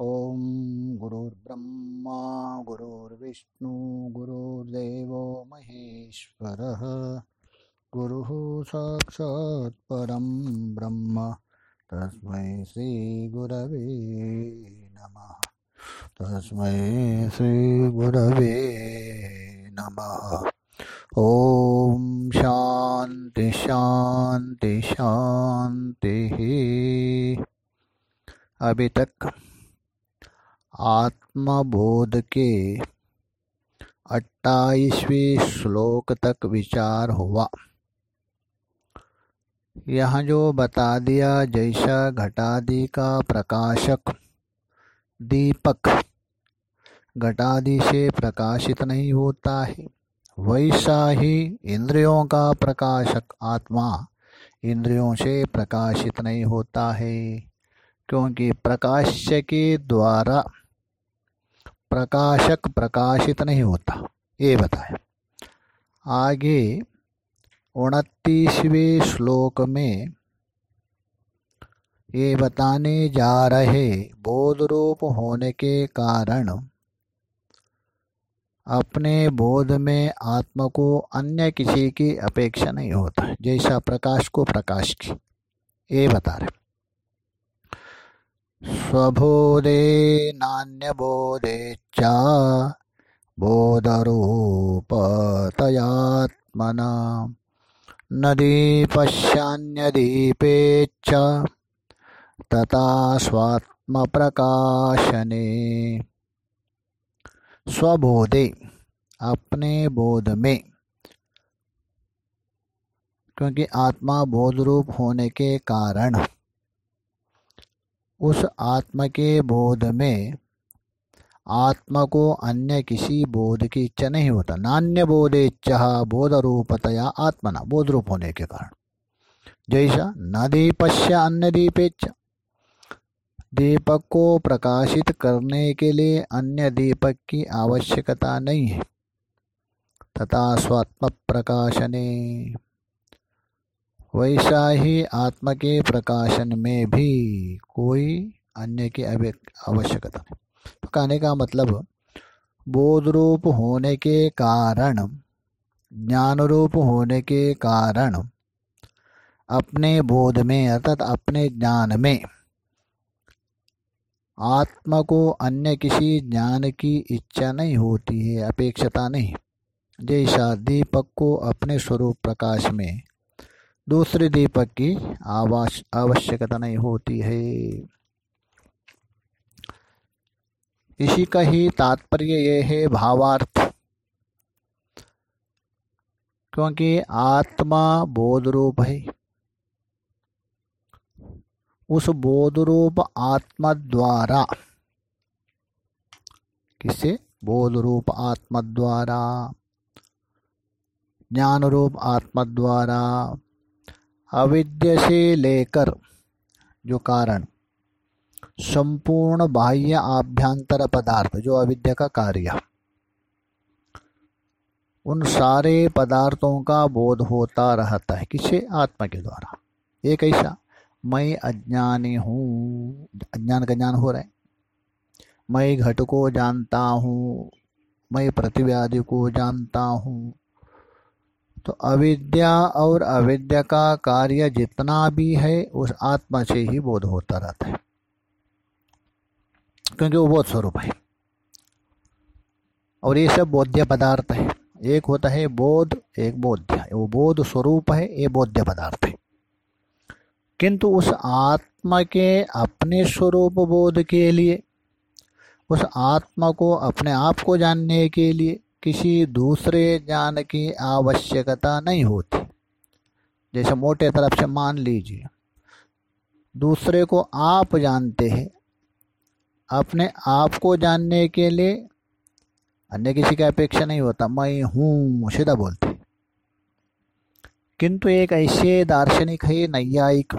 ॐ गुरुर्ब्रह्मा, गुरुर्विष्णु, गुरुर्देवो महेश्वरः। गुरुः साक्षात् परं ब्रह्म, तस्मै श्रीगुरवे नमः। तस्मै श्रीगुरवे नमः। ॐ शान्ति शान्ति, शान्तिः। अभी तक। आत्मबोध के अट्ठाईसवें श्लोक तक विचार हुआ। यह जो बता दिया, जैसा घटादि का प्रकाशक दीपक घटादि से प्रकाशित नहीं होता है, वैसा ही इंद्रियों का प्रकाशक आत्मा इंद्रियों से प्रकाशित नहीं होता है, क्योंकि प्रकाश्य के द्वारा प्रकाशक प्रकाशित नहीं होता। ये बताया आगे, उनतीसवें श्लोक में ये बताने जा रहे बोध रूप होने के कारण, अपने बोध में आत्मा को अन्य किसी की अपेक्षा नहीं होता, जैसा प्रकाश को प्रकाश की। ये बता रहे। स्वबोधे नान्यबोधे च बोधरूपतयात्मना। न दीपश्यान्यदीपे च तथा स्वात्मप्रकाशने स्वबोधे, अपने बोध में। क्योंकि आत्मा बोध रूप होने के कारण उस आत्मा के बोध में, आत्मा को अन्य किसी बोध की इच्छा नहीं होता। नान्य बोध इच्छा बोध रूपतया आत्मना बोध रूप होने के कारण। जैसा न दीपश्य अन्य दीपेच्छा दीपक को प्रकाशित करने के लिए अन्य दीपक की आवश्यकता नहीं है। तथा स्वात्म प्रकाशने। वैसा ही आत्मा के प्रकाशन में भी कोई अन्य की आवश्यकता नहीं। तो कहने का मतलब बोध रूप होने के कारण ज्ञान रूप होने के कारण, अपने बोध में अर्थात अपने ज्ञान में, आत्मा को अन्य किसी ज्ञान की इच्छा नहीं होती है, अपेक्षता नहीं। जैसा दीपक को अपने स्वरूप प्रकाश में दूसरे दीपक की आवश्यकता नहीं होती है। इसी का ही तात्पर्य ये है भावार्थ। क्योंकि आत्मा बोध रूप है। उस बोध रूप आत्मा द्वारा, किसे? बोध रूप आत्मा द्वारा ज्ञान रूप आत्मा द्वारा अविद्य से लेकर जो कारण, संपूर्ण बाह्य आभ्यंतर पदार्थ, जो अविद्या का कार्य। उन सारे पदार्थों का बोध होता रहता है। किसे? आत्मा के द्वारा। एक ऐसा मैं अज्ञानी हूँ। अज्ञान का ज्ञान हो रहा है। मैं घट को जानता हूँ। मैं आदि को जानता हूँ। तो अविद्या और अविद्या का कार्य जितना भी है, उस आत्मा से ही बोध होता रहता है। क्योंकि वो बोध स्वरूप है। और ये सब बोध्य पदार्थ है। एक होता है बोध, एक बोध्य। वो बोध स्वरूप है, ये बोध्य पदार्थ है। किंतु उस आत्मा के अपने स्वरूप बोध के लिए, उस आत्मा को अपने आप को जानने के लिए किसी दूसरे ज्ञान की आवश्यकता नहीं होती। जैसे मोटे तरफ़ से मान लीजिए, दूसरे को आप जानते हैं, अपने आप को जानने के लिए अन्य किसी की अपेक्षा नहीं होता, मैं हूँ सीधा बोलते। किंतु एक ऐसे दार्शनिक है, नैयायिक।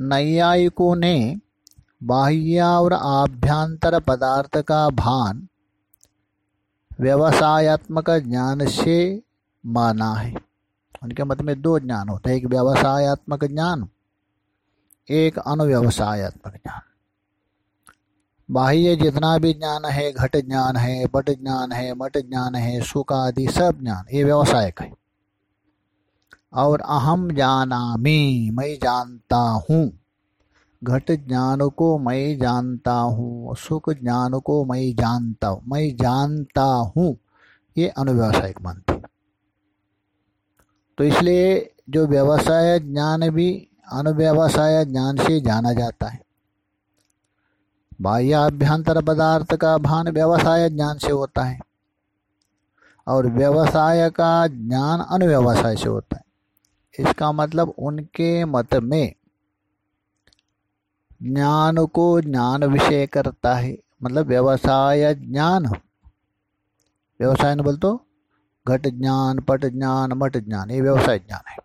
नैयायिकों ने बाह्य और आभ्यंतर पदार्थ का भान व्यवसायत्मक ज्ञान से माना है। उनके मत में दो ज्ञान होते हैं, एक व्यवसायत्मक ज्ञान, एक अनुव्यवसायत्मक ज्ञान। बाह्य जितना भी ज्ञान है, घट ज्ञान है पट ज्ञान है, मट ज्ञान है, सुख आदि सब ज्ञान, ये व्यवसायिक है। और अहम जानामी, मैं जानता हूँ। घट ज्ञान को मैं जानता हूँ, सुख ज्ञान को मैं जानता हूँ, मैं जानता हूँ। ये अनुव्यवसायिक मानते तो इसलिए जो व्यवसाय ज्ञान भी अनुव्यवसाय ज्ञान से जाना जाता है। बाह्य अभ्यंतर पदार्थ का भान व्यवसाय ज्ञान से होता है और व्यवसाय का ज्ञान अनुव्यवसाय से होता है। इसका मतलब उनके मत में ज्ञान को ज्ञान विषय करता है मतलब व्यवसाय ज्ञान। व्यवसाय बोल तो घट ज्ञान, पट ज्ञान, मट ज्ञान, ये व्यवसाय ज्ञान है।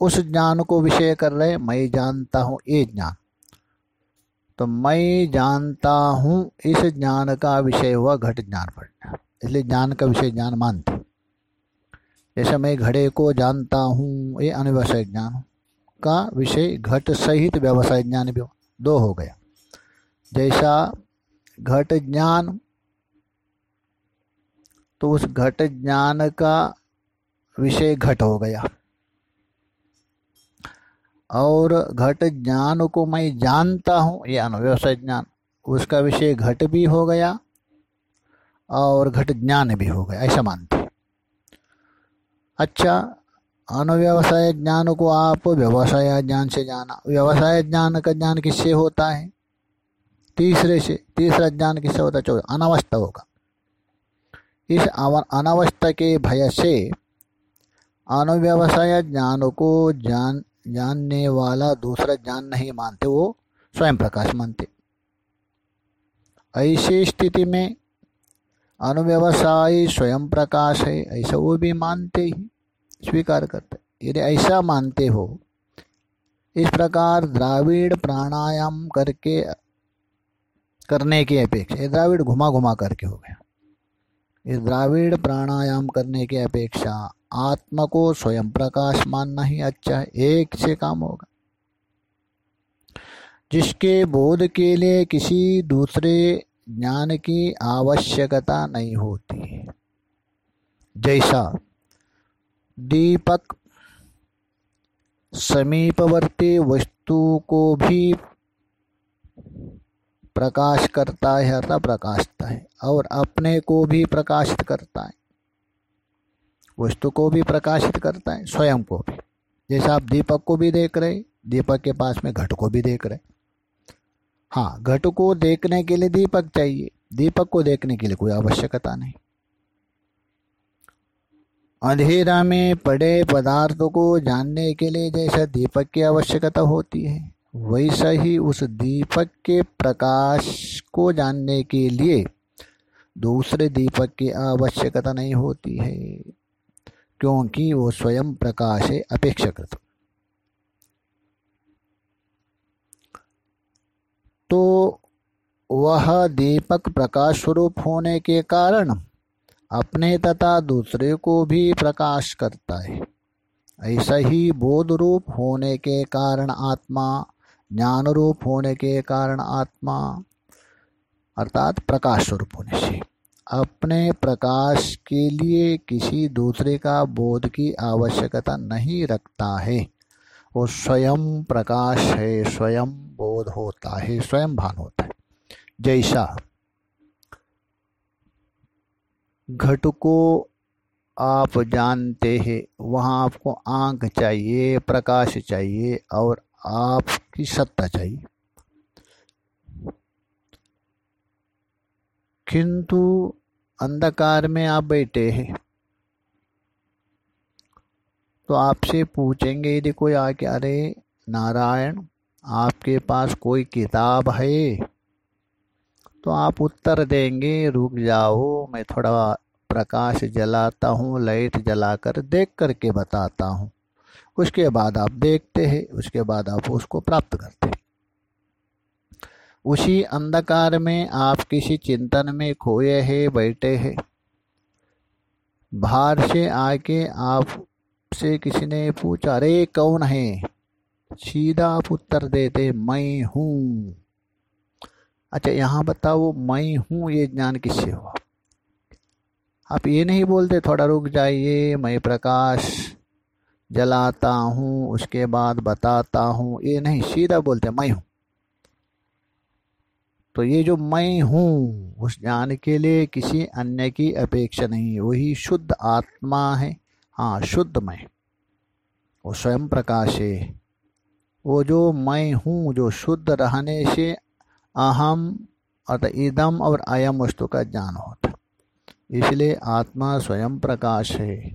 उस ज्ञान को विषय कर रहे मैं जानता हूँ ये ज्ञान। तो मैं जानता हूँ, इस ज्ञान का विषय हुआ घट ज्ञान पढ़ना इसलिए ज्ञान का विषय ज्ञान मानते जैसे मैं घड़े को जानता हूँ, ये अनव्यवसाय ज्ञान। का विषय घट सहित व्यवसाय ज्ञान भी दो हो गया। जैसा घट ज्ञान तो उस घट ज्ञान का विषय घट हो गया। और घट ज्ञान को मैं जानता हूँ, ये अनुव्यवसाय ज्ञान, उसका विषय घट भी हो गया और घट ज्ञान भी हो गया, ऐसा मानते अच्छा अनुव्यवसाय ज्ञान को आप व्यवसाय ज्ञान से जाना। व्यवसाय ज्ञान का ज्ञान किससे होता है? तीसरे से, तीसरा ज्ञान किससे होता है? चौदह अनावस्था होगा। इस अनावस्था के भय से अनुव्यवसाय ज्ञान को जान, जानने वाला दूसरा ज्ञान नहीं मानते, वो स्वयं प्रकाश मानते। ऐसी स्थिति में अनुव्यवसाय स्वयं प्रकाश है, ऐसा वो भी मानते ही। स्वीकार करते यदि ऐसा मानते हो, इस प्रकार द्राविड़ प्राणायाम करके, करने की अपेक्षा, ये द्राविड़ घुमा घुमा करके हो गया। इस द्राविड़ प्राणायाम करने की अपेक्षा, आत्मा को स्वयं प्रकाश मानना ही अच्छा है, एक से काम होगा। जिसके बोध के लिए किसी दूसरे ज्ञान की आवश्यकता नहीं होती। जैसा दीपक। समीपवर्ती वस्तु को भी प्रकाश करता है, अर्थात प्रकाशता है, और अपने को भी प्रकाशित करता है। वस्तु को भी प्रकाशित करता है, स्वयं को भी। जैसे आप दीपक को भी देख रहे दीपक के पास में घट को भी देख रहे हाँ घट को देखने के लिए दीपक चाहिए। दीपक को देखने के लिए कोई आवश्यकता नहीं। अंधेरा में पड़े पदार्थों को जानने के लिए जैसा दीपक की आवश्यकता होती है, वैसा ही उस दीपक के प्रकाश को जानने के लिए दूसरे दीपक की आवश्यकता नहीं होती है, क्योंकि वो स्वयं प्रकाश है अपेक्षाकृत तो वह दीपक प्रकाश स्वरूप होने के कारण अपने तथा दूसरे को भी प्रकाश करता है। ऐसा ही बोध रूप होने के कारण आत्मा ज्ञान रूप होने के कारण आत्मा, अर्थात प्रकाश स्वरूप होने से। अपने प्रकाश के लिए किसी दूसरे का बोध की आवश्यकता नहीं रखता है। वो स्वयं प्रकाश है, स्वयं बोध होता है, स्वयं भान होता है। जैसा घट को आप जानते हैं। वहाँ आपको आँख चाहिए, प्रकाश चाहिए और आपकी सत्ता चाहिए। किंतु अंधकार में आप बैठे हैं। तो आपसे पूछेंगे, यदि कोई आके, अरे नारायण, आपके पास कोई किताब है? तो आप उत्तर देंगे, रुक जाओ, मैं थोड़ा प्रकाश जलाता हूँ, लाइट जलाकर देख करके बताता हूँ। उसके बाद आप देखते हैं, उसके बाद आप उसको प्राप्त करते हैं। उसी अंधकार में आप किसी चिंतन में खोए हैं, बैठे हैं। बाहर से आके आप से किसी ने पूछा, अरे, कौन है? सीधा आप उत्तर देते मैं हूँ। अच्छा यहाँ बताओ, मैं हूँ ये ज्ञान किससे हुआ? आप ये नहीं बोलते, थोड़ा रुक जाइए, मैं प्रकाश जलाता हूँ, उसके बाद बताता हूँ। ये नहीं, सीधा बोलते, मैं हूँ। तो ये जो मैं हूँ, उस ज्ञान के लिए किसी अन्य की अपेक्षा नहीं, वही शुद्ध आत्मा है। हाँ शुद्ध मैं। वो स्वयं प्रकाश है। वो जो मैं हूँ, जो शुद्ध रहने से अहम अर्थात इदम और अयम वस्तु का ज्ञान होता। इसलिए आत्मा स्वयं प्रकाश है।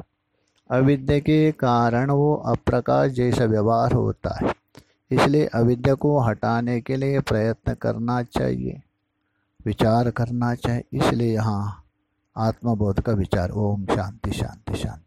अविद्या के कारण वो अप्रकाश जैसा व्यवहार होता है। इसलिए अविद्या को हटाने के लिए प्रयत्न करना चाहिए। विचार करना चाहिए। इसलिए यहाँ आत्मबोध का विचार। ओम शांति शांति शांति।